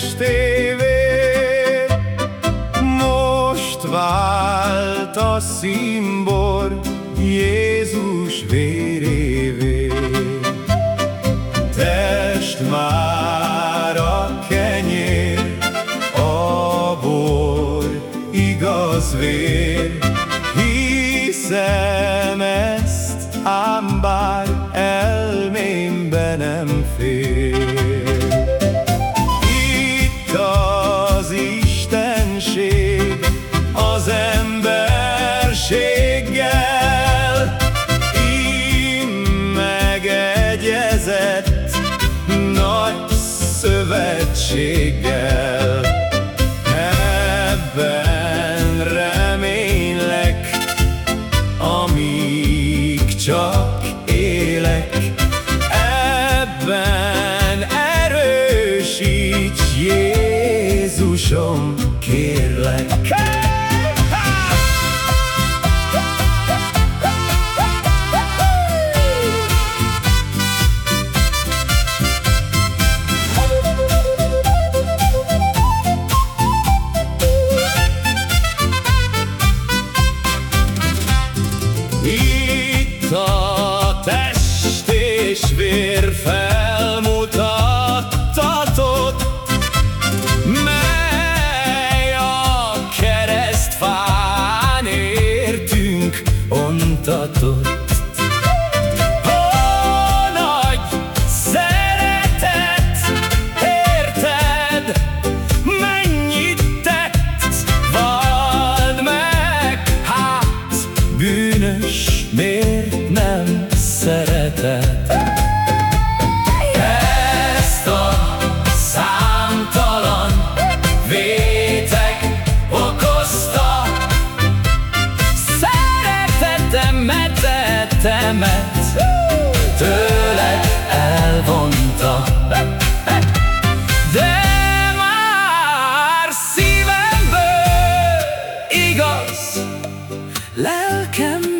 testévér, most vált a szimbor Jézus vérévé. Test már a kenyér, a bor igaz vér, hiszem ezt ám bár szövetséggel. Ebben reménylek, amíg csak élek, ebben erősíts Jézusom, kérlek. Itt a test és vér felmutattatott, mely a keresztfán értünk ontatott. Bűnös, miért nem szereted? Ezt a számtalan vétek okozta, Szeretetemet, temet tőled elvonta. De már szívemből igaz, Come